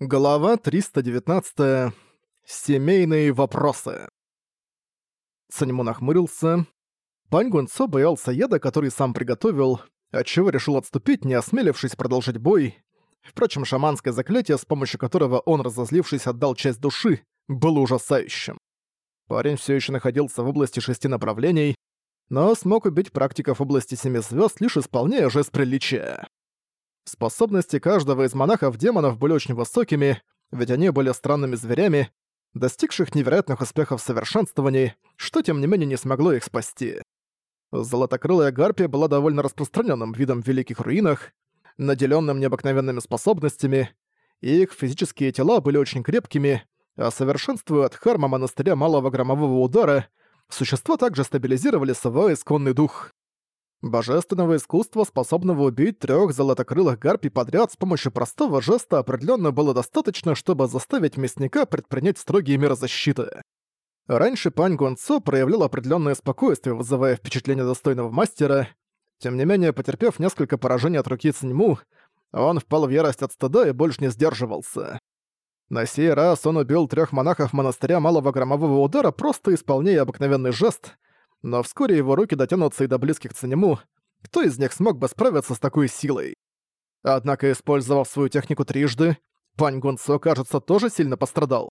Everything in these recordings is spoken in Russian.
Глава 319. Семейные вопросы. Санему нахмурился. Пань Гунцо боялся яда, который сам приготовил, отчего решил отступить, не осмелившись продолжить бой. Впрочем, шаманское заклятие, с помощью которого он, разозлившись, отдал часть души, было ужасающим. Парень все еще находился в области шести направлений, но смог убить практиков области семи звезд, лишь исполняя жест приличия. Способности каждого из монахов-демонов были очень высокими, ведь они были странными зверями, достигших невероятных успехов в совершенствовании, что тем не менее не смогло их спасти. Золотокрылая гарпия была довольно распространенным видом в Великих Руинах, наделенным необыкновенными способностями, и их физические тела были очень крепкими, а совершенствуя от харма монастыря малого громового удара, существа также стабилизировали свой исконный дух. Божественного искусства, способного убить трех золотокрылых гарпий подряд с помощью простого жеста определенно было достаточно, чтобы заставить мясника предпринять строгие меры защиты. Раньше пань Гонцо проявлял определенное спокойствие, вызывая впечатление достойного мастера. Тем не менее, потерпев несколько поражений от руки Циньму, он впал в ярость от стыда и больше не сдерживался. На сей раз он убил трех монахов монастыря малого громового удара, просто исполняя обыкновенный жест — но вскоре его руки дотянутся и до близких к нему. Кто из них смог бы справиться с такой силой? Однако, использовав свою технику трижды, Пань Гунцо, кажется, тоже сильно пострадал.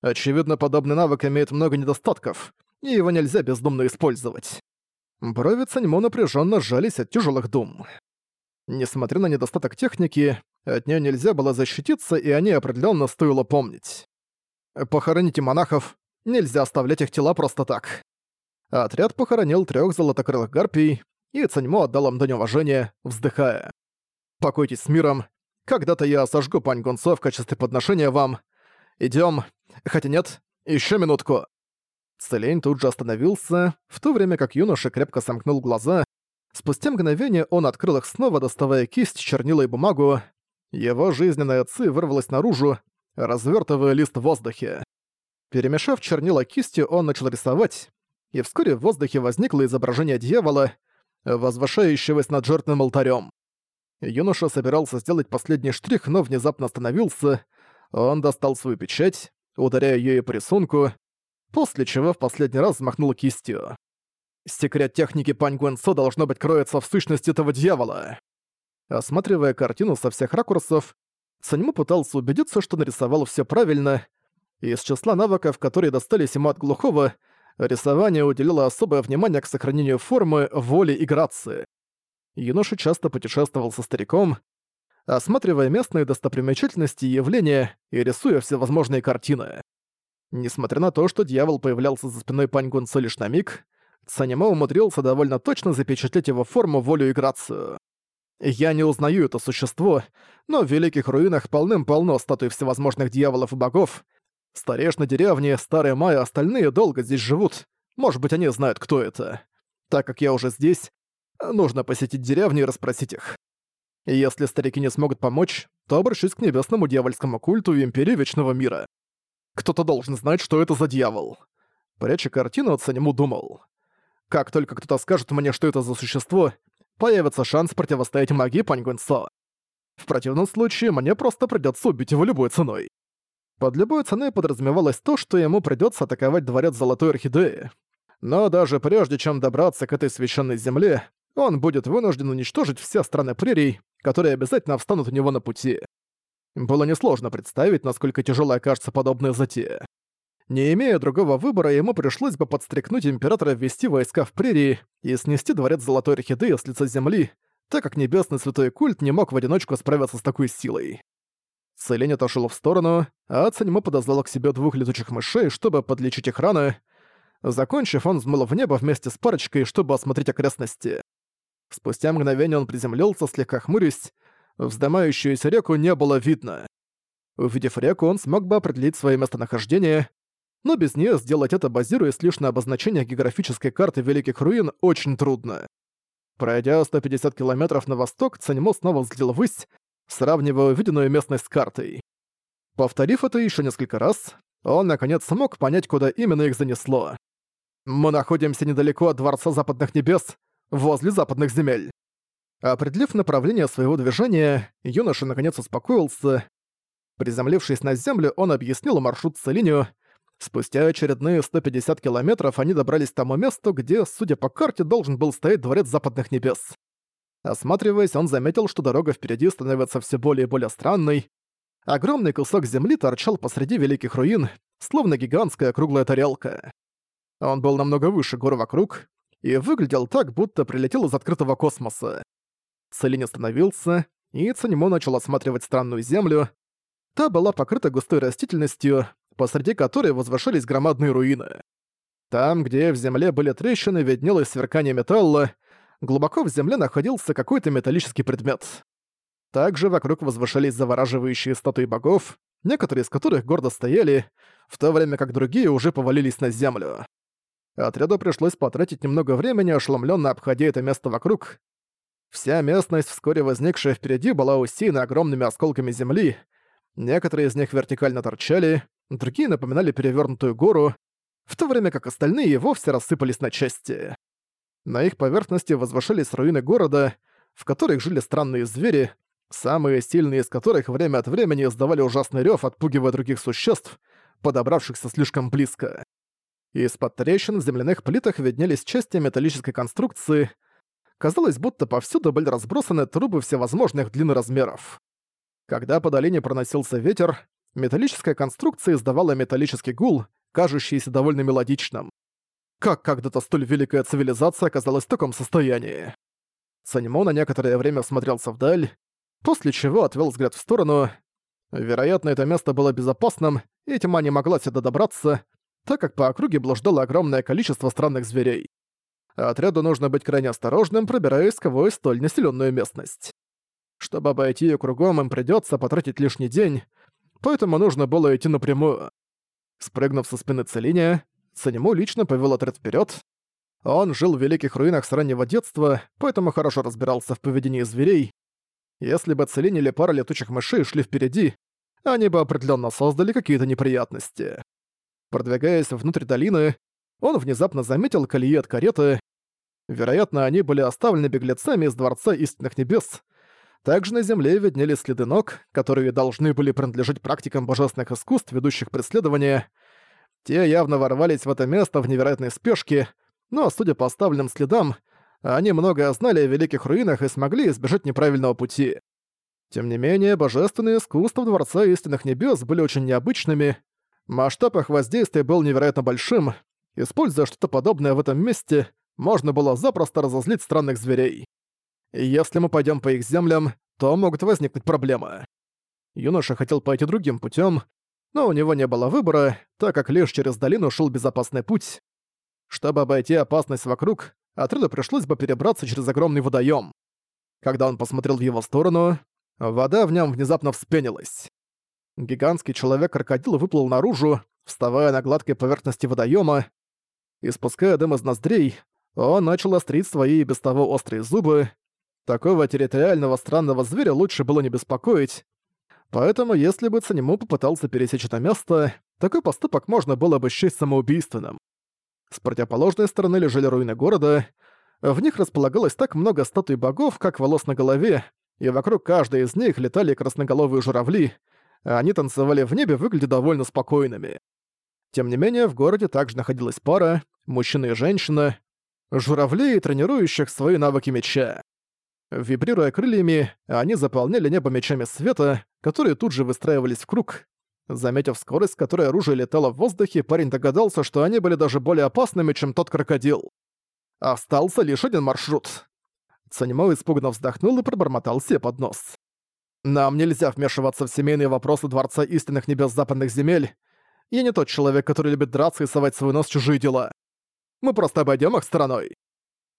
Очевидно, подобный навык имеет много недостатков, и его нельзя бездумно использовать. Брови Цаньмо напряженно сжались от тяжелых дум. Несмотря на недостаток техники, от нее нельзя было защититься, и они определенно стоило помнить. Похороните монахов, нельзя оставлять их тела просто так. Отряд похоронил трех золотокрылых гарпий, и Цаньмо отдал им дань уважения, вздыхая. «Покойтесь с миром. Когда-то я сожгу пань Гунцо в качестве подношения вам. Идем. Хотя нет, еще минутку». Целень тут же остановился, в то время как юноша крепко сомкнул глаза. Спустя мгновение он открыл их снова, доставая кисть, чернила и бумагу. Его жизненная ци вырвалась наружу, развертывая лист в воздухе. Перемешав чернила кистью, он начал рисовать, и вскоре в воздухе возникло изображение дьявола, возвышающегося над жертвным алтарем. Юноша собирался сделать последний штрих, но внезапно остановился. Он достал свою печать, ударяя ею по рисунку, после чего в последний раз взмахнул кистью. Секрет техники Пань Гуэнсо должно быть кроется в сущности этого дьявола. Осматривая картину со всех ракурсов, Саньму пытался убедиться, что нарисовал все правильно. Из числа навыков, которые достались ему от глухого, рисование уделило особое внимание к сохранению формы, воли и грации. Юноша часто путешествовал со стариком, осматривая местные достопримечательности и явления и рисуя всевозможные картины. Несмотря на то, что дьявол появлялся за спиной Пань Гунцо лишь на миг, Санимо умудрился довольно точно запечатлеть его форму, волю и грацию. Я не узнаю это существо, но в Великих Руинах полным-полно статуй всевозможных дьяволов и богов, Старейшина деревни, Старый Май и остальные долго здесь живут. Может быть, они знают, кто это. Так как я уже здесь, нужно посетить деревню и расспросить их. Если старики не смогут помочь, то обращусь к небесному дьявольскому культу и Империи Вечного Мира. Кто-то должен знать, что это за дьявол. Пряча картину, Цанему думал. Как только кто-то скажет мне, что это за существо, появится шанс противостоять магии Паньгунсо. В противном случае мне просто придётся убить его любой ценой. Под любой ценой подразумевалось то, что ему придётся атаковать дворец Золотой Орхидеи. Но даже прежде чем добраться к этой священной земле, он будет вынужден уничтожить все страны прерий, которые обязательно встанут у него на пути. Было несложно представить, насколько тяжелая окажется подобная затея. Не имея другого выбора, ему пришлось бы подстрекнуть императора ввести войска в прерии и снести дворец Золотой Орхидеи с лица земли, так как Небесный Святой Культ не мог в одиночку справиться с такой силой. Целень отошел в сторону, а Цаньмо подозвал к себе двух летучих мышей, чтобы подлечить их раны. Закончив, он взмыл в небо вместе с парочкой, чтобы осмотреть окрестности. Спустя мгновение он приземлился, слегка хмурясь. Вздымающуюся реку не было видно. Увидев реку, он смог бы определить свое местонахождение, но без нее сделать это, базируясь лишь на обозначениях географической карты Великих Руин, очень трудно. Пройдя 150 километров на восток, Цаньмо снова взглянул ввысь, сравнивая увиденную местность с картой. Повторив это еще несколько раз, он наконец смог понять, куда именно их занесло. «Мы находимся недалеко от Дворца Западных Небес, возле Западных Земель». Определив направление своего движения, юноша наконец успокоился. Приземлившись на землю, он объяснил маршрут Целиню. Спустя очередные 150 километров они добрались к тому месту, где, судя по карте, должен был стоять Дворец Западных Небес. Осматриваясь, он заметил, что дорога впереди становится все более и более странной. Огромный кусок земли торчал посреди великих руин, словно гигантская круглая тарелка. Он был намного выше гор вокруг и выглядел так, будто прилетел из открытого космоса. Целин остановился, и Цанимо начал осматривать странную землю. Та была покрыта густой растительностью, посреди которой возвышались громадные руины. Там, где в земле были трещины, виднелось сверкание металла, глубоко в земле находился какой-то металлический предмет. Также вокруг возвышались завораживающие статуи богов, некоторые из которых гордо стояли, в то время как другие уже повалились на землю. Отряду пришлось потратить немного времени, ошеломленно обходя это место вокруг. Вся местность, вскоре возникшая впереди, была усеяна огромными осколками земли. Некоторые из них вертикально торчали, другие напоминали перевернутую гору, в то время как остальные вовсе рассыпались на части. На их поверхности возвышались руины города, в которых жили странные звери, самые сильные из которых время от времени издавали ужасный рёв, отпугивая других существ, подобравшихся слишком близко. Из-под трещин в земляных плитах виднелись части металлической конструкции. Казалось, будто повсюду были разбросаны трубы всевозможных длин и размеров. Когда по долине проносился ветер, металлическая конструкция издавала металлический гул, кажущийся довольно мелодичным. Как когда-то столь великая цивилизация оказалась в таком состоянии? Санимо на некоторое время смотрелся вдаль, после чего отвел взгляд в сторону. Вероятно, это место было безопасным, и тьма не могла сюда добраться, так как по округе блуждало огромное количество странных зверей. Отряду нужно быть крайне осторожным, пробираясь сквозь столь населенную местность. Чтобы обойти ее кругом, им придется потратить лишний день, поэтому нужно было идти напрямую. Спрыгнув со спины Целиния, Санему лично повел отряд вперед. Он жил в великих руинах с раннего детства, поэтому хорошо разбирался в поведении зверей. Если бы Целинь или пара летучих мышей шли впереди, они бы определенно создали какие-то неприятности. Продвигаясь внутрь долины, он внезапно заметил колеи от кареты. Вероятно, они были оставлены беглецами из Дворца Истинных Небес. Также на земле виднелись следы ног, которые должны были принадлежать практикам божественных искусств, ведущих преследование. Те явно ворвались в это место в невероятной спешке, но, судя по оставленным следам, они многое знали о великих руинах и смогли избежать неправильного пути. Тем не менее, божественные искусства Дворца Истинных Небес были очень необычными, Масштаб их воздействия был невероятно большим. Используя что-то подобное в этом месте, можно было запросто разозлить странных зверей. Если мы пойдем по их землям, то могут возникнуть проблемы. Юноша хотел пойти другим путем, но у него не было выбора, так как лишь через долину шел безопасный путь. Чтобы обойти опасность вокруг, отряду пришлось бы перебраться через огромный водоем. Когда он посмотрел в его сторону, вода в нем внезапно вспенилась. Гигантский человек-крокодил выплыл наружу, вставая на гладкой поверхности водоема. Испуская дым из ноздрей, он начал острить свои и без того острые зубы. Такого территориального странного зверя лучше было не беспокоить, поэтому если бы Цанему попытался пересечь это место, такой поступок можно было бы счесть самоубийственным. С противоположной стороны лежали руины города, в них располагалось так много статуй богов, как волос на голове, и вокруг каждой из них летали красноголовые журавли — а они танцевали в небе, выглядя довольно спокойными. Тем не менее, в городе также находилась пара, мужчина и женщина, журавлей, тренирующих свои навыки меча. Вибрируя крыльями, они заполняли небо мечами света, которые тут же выстраивались в круг. Заметив скорость, с которой оружие летало в воздухе, парень догадался, что они были даже более опасными, чем тот крокодил. Остался лишь один маршрут. Цанимо испуганно вздохнул и пробормотал себе под нос. Нам нельзя вмешиваться в семейные вопросы Дворца Истинных Небес Западных Земель. Я не тот человек, который любит драться и совать свой нос в чужие дела. Мы просто обойдем их стороной.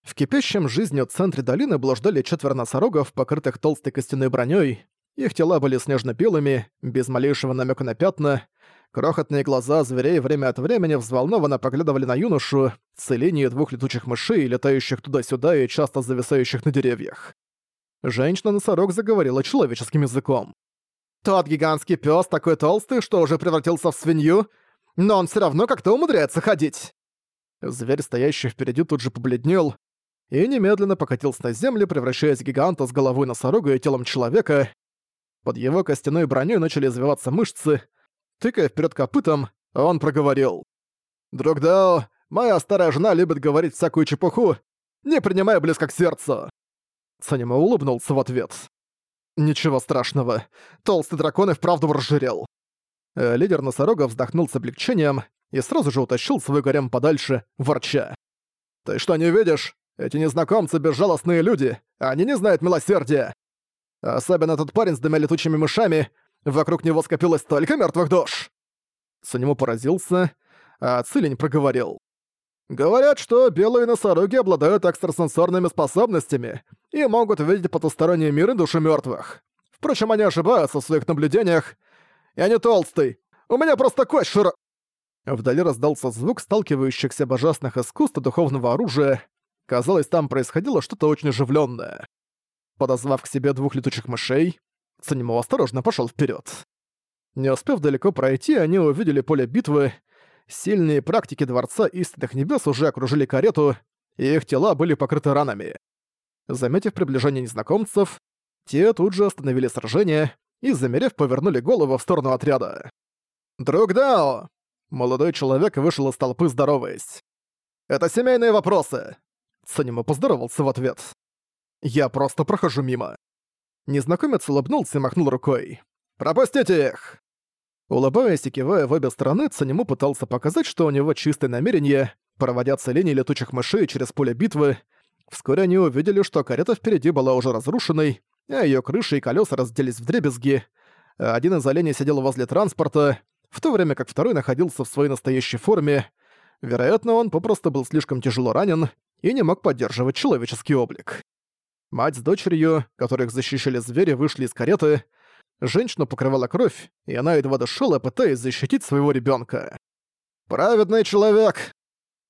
В кипящем жизнью центре долины блуждали четверо носорогов, покрытых толстой костяной броней. Их тела были снежно-белыми, без малейшего намека на пятна. Крохотные глаза зверей время от времени взволнованно поглядывали на юношу, целение двух летучих мышей, летающих туда-сюда и часто зависающих на деревьях. Женщина-носорог заговорила человеческим языком. «Тот гигантский пес такой толстый, что уже превратился в свинью, но он все равно как-то умудряется ходить!» Зверь, стоящий впереди, тут же побледнел и немедленно покатился на землю, превращаясь в гиганта с головой носорога и телом человека. Под его костяной броней начали извиваться мышцы. Тыкая вперед копытом, он проговорил. «Друг Дао, моя старая жена любит говорить всякую чепуху, не принимая близко к сердцу!» Санима улыбнулся в ответ. «Ничего страшного. Толстый дракон и вправду разжирел». Э, лидер носорога вздохнул с облегчением и сразу же утащил свой гарем подальше, ворча. «Ты что, не видишь? Эти незнакомцы — безжалостные люди, они не знают милосердия. Особенно тот парень с двумя летучими мышами, вокруг него скопилось столько мертвых душ!» Санему поразился, а Цилень проговорил. «Говорят, что белые носороги обладают экстрасенсорными способностями и могут видеть потусторонние миры души мертвых. Впрочем, они ошибаются в своих наблюдениях. Я не толстый, у меня просто кость широ...» Вдали раздался звук сталкивающихся божественных искусств духовного оружия. Казалось, там происходило что-то очень оживленное. Подозвав к себе двух летучих мышей, Цанимо осторожно пошел вперед. Не успев далеко пройти, они увидели поле битвы. Сильные практики Дворца Истинных Небес уже окружили карету, и их тела были покрыты ранами. Заметив приближение незнакомцев, те тут же остановили сражение и, замерев, повернули голову в сторону отряда. «Друг Дао!» Молодой человек вышел из толпы, здороваясь. «Это семейные вопросы!» Санима поздоровался в ответ. «Я просто прохожу мимо». Незнакомец улыбнулся и махнул рукой. «Пропустите их!» Улыбаясь и кивая в обе стороны, Цанему пытался показать, что у него чистое намерение, проводя целение летучих мышей через поле битвы. Вскоре они увидели, что карета впереди была уже разрушенной, а её крыша и колёса разделись в дребезги. Один из оленей сидел возле транспорта, в то время как второй находился в своей настоящей форме. Вероятно, он попросту был слишком тяжело ранен и не мог поддерживать человеческий облик. Мать с дочерью, которых защищали звери, вышли из кареты. Женщину покрывала кровь, и она едва дышала, пытаясь защитить своего ребенка. «Праведный человек!»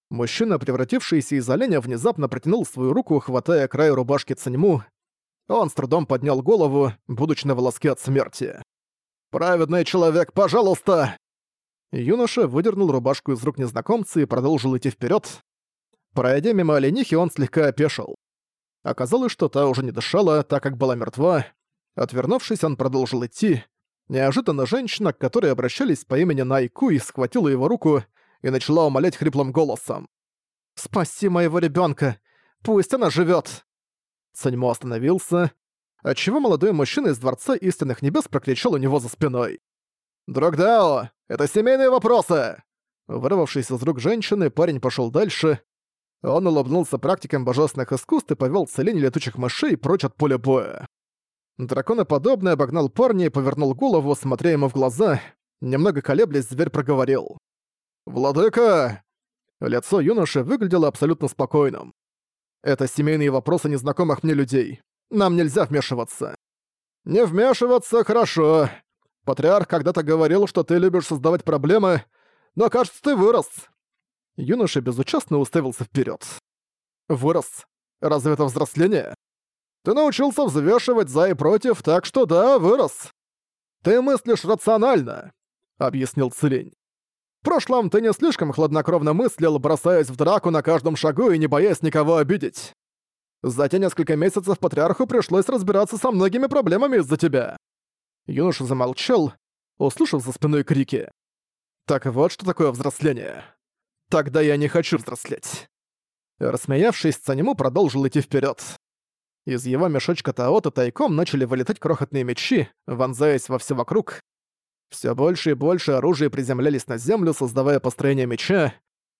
Мужчина, превратившийся из оленя, внезапно протянул свою руку, хватая край рубашки Цаньму. Он с трудом поднял голову, будучи на волоске от смерти. «Праведный человек, пожалуйста!» Юноша выдернул рубашку из рук незнакомца и продолжил идти вперед. Пройдя мимо оленихи, он слегка опешил. Оказалось, что та уже не дышала, так как была мертва. Отвернувшись, он продолжил идти. Неожиданно женщина, к которой обращались по имени Найкуй, схватила его руку и начала умолять хриплым голосом. «Спаси моего ребенка! Пусть она живет! Саньмо остановился, отчего молодой мужчина из Дворца Истинных Небес прокричал у него за спиной. «Дрогдао, это семейные вопросы!» Вырвавшись из рук женщины, парень пошел дальше. Он улыбнулся практикам божественных искусств и повел целень летучих мышей прочь от поля боя. Драконоподобный обогнал парня и повернул голову, смотря ему в глаза. Немного колеблясь, зверь проговорил. «Владыка!» Лицо юноши выглядело абсолютно спокойным. «Это семейные вопросы незнакомых мне людей. Нам нельзя вмешиваться». «Не вмешиваться, хорошо. Патриарх когда-то говорил, что ты любишь создавать проблемы, но, кажется, ты вырос». Юноша безучастно уставился вперед. «Вырос? Разве это взросление?» «Ты научился взвешивать за и против, так что да, вырос. Ты мыслишь рационально», — объяснил Целень. «В прошлом ты не слишком хладнокровно мыслил, бросаясь в драку на каждом шагу и не боясь никого обидеть. За те несколько месяцев патриарху пришлось разбираться со многими проблемами из-за тебя». Юноша замолчал, услышав за спиной крики. «Так вот, что такое взросление. Тогда я не хочу взрослеть». Рассмеявшись, Цанему продолжил идти вперед. Из его мешочка Таота тайком начали вылетать крохотные мечи, вонзаясь во все вокруг. Все больше и больше оружия приземлялись на землю, создавая построение меча.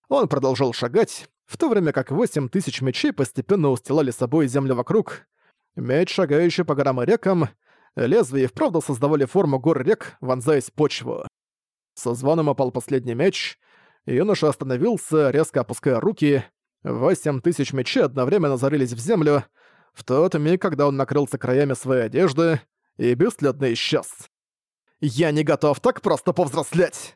Он продолжал шагать, в то время как восемь тысяч мечей постепенно устилали собой землю вокруг. Меч, шагающий по горам и рекам, лезвия и вправду создавали форму гор рек, вонзаясь в почву. Со звоном опал последний меч, юноша остановился, резко опуская руки. Восемь тысяч мечей одновременно зарылись в землю, в тот миг, когда он накрылся краями своей одежды и бесследно исчез. «Я не готов так просто повзрослеть!»